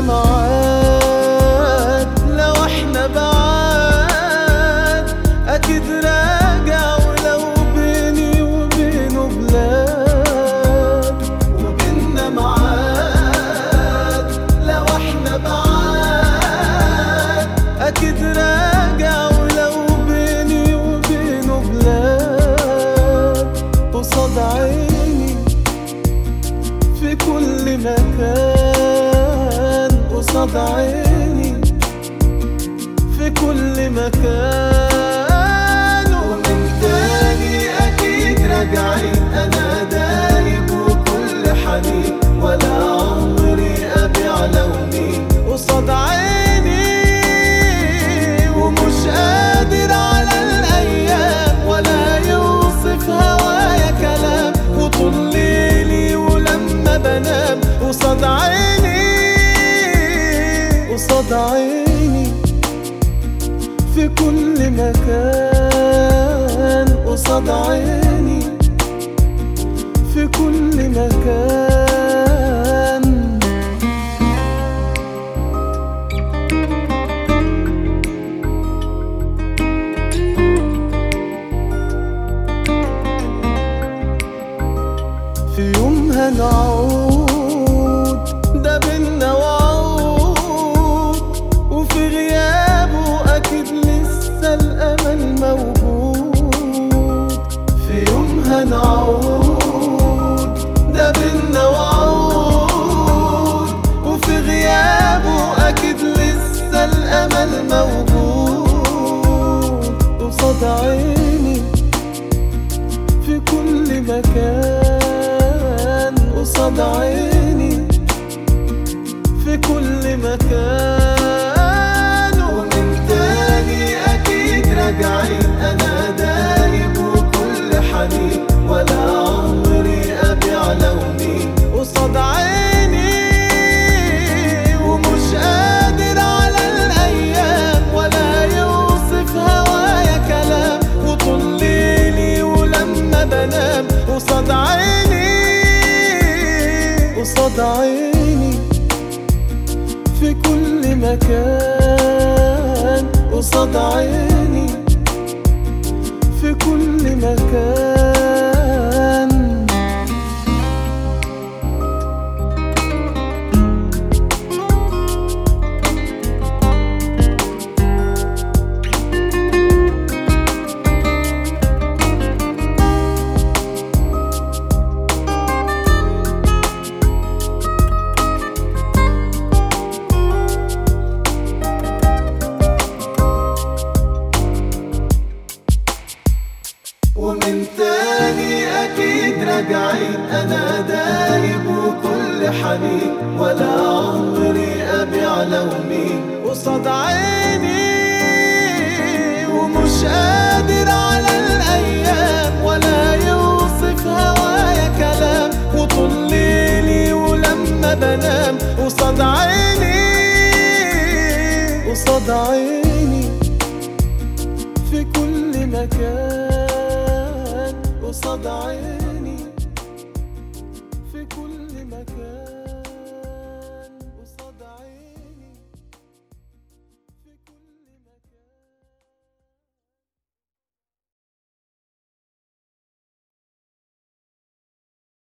Come on. عيني في كل مكان. ومن تاني أكيد راجعين أنا دايب وكل حنين ولا عمري أبيع لوني قصاد في كل مكان قصاد عيني. في كل مكان. في يوم هنعود مكان ومن تاني أكيد راجعين أنا دايب وكل ولا عمري أبيع قصاد عيني ومش قادر على الأيام. ولا يوصف هوايا كلام. وطول ليلي ولما بنام. قصاد عيني قصاد عيني. في كل مكان قصاد عيني. ومن تاني أكيد راجعين أنا دايب وكل حنين ولا عمري أبيع لوني. قصاد عيني ومش قادر على الأيام ولا يوصف هوايا كلام. وطول ليلي ولما بنام. قصاد عيني قصاد عيني في كل مكان. قصاد عيني